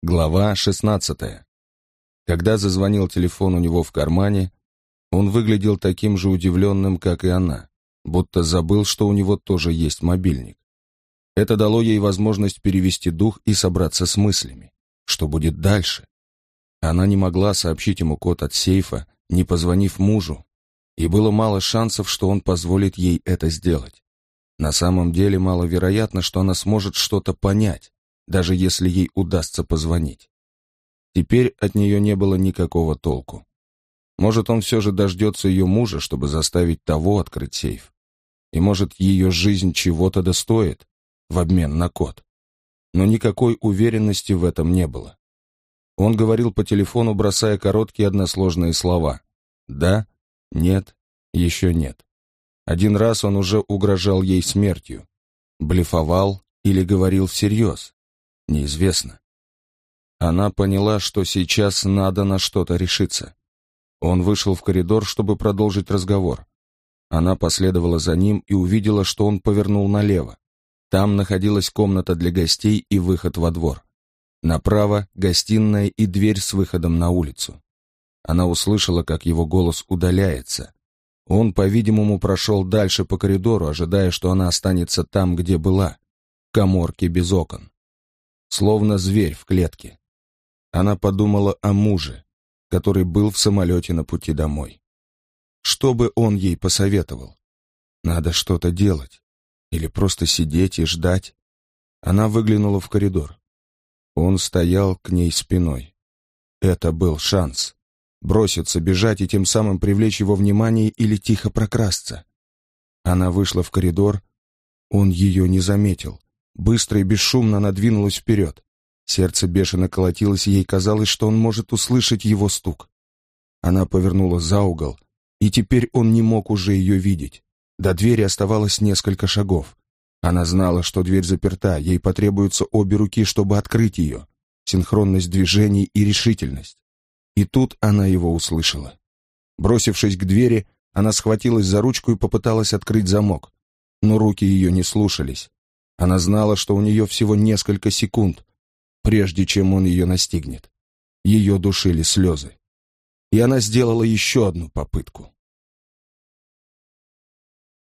Глава 16. Когда зазвонил телефон у него в кармане, он выглядел таким же удивленным, как и она, будто забыл, что у него тоже есть мобильник. Это дало ей возможность перевести дух и собраться с мыслями. Что будет дальше? Она не могла сообщить ему код от сейфа, не позвонив мужу, и было мало шансов, что он позволит ей это сделать. На самом деле маловероятно, что она сможет что-то понять, даже если ей удастся позвонить. Теперь от нее не было никакого толку. Может, он все же дождется ее мужа, чтобы заставить того открыть сейф. И может, ее жизнь чего-то достоит в обмен на код. Но никакой уверенности в этом не было. Он говорил по телефону, бросая короткие односложные слова. «Да», «нет», «еще нет». Один раз он уже угрожал ей смертью. Блефовал или говорил всерьез. Неизвестно. Она поняла, что сейчас надо на что-то решиться. Он вышел в коридор, чтобы продолжить разговор. Она последовала за ним и увидела, что он повернул налево. Там находилась комната для гостей и выход во двор. Направо — гостиная и дверь с выходом на улицу. Она услышала, как его голос удаляется. Он, по-видимому, прошел дальше по коридору, ожидая, что она останется там, где была, в коморке без окон словно зверь в клетке. Она подумала о муже, который был в самолете на пути домой. Что бы он ей посоветовал? Надо что-то делать. Или просто сидеть и ждать. Она выглянула в коридор. Он стоял к ней спиной. Это был шанс. Броситься, бежать и тем самым привлечь его внимание или тихо прокрасться. Она вышла в коридор. Он ее не заметил быстро и бесшумно надвинулась вперед. Сердце бешено колотилось, ей казалось, что он может услышать его стук. Она повернула за угол, и теперь он не мог уже ее видеть. До двери оставалось несколько шагов. Она знала, что дверь заперта, ей потребуются обе руки, чтобы открыть ее. Синхронность движений и решительность. И тут она его услышала. Бросившись к двери, она схватилась за ручку и попыталась открыть замок. Но руки ее не слушались. Она знала, что у нее всего несколько секунд, прежде чем он ее настигнет. Ее душили слезы. И она сделала еще одну попытку.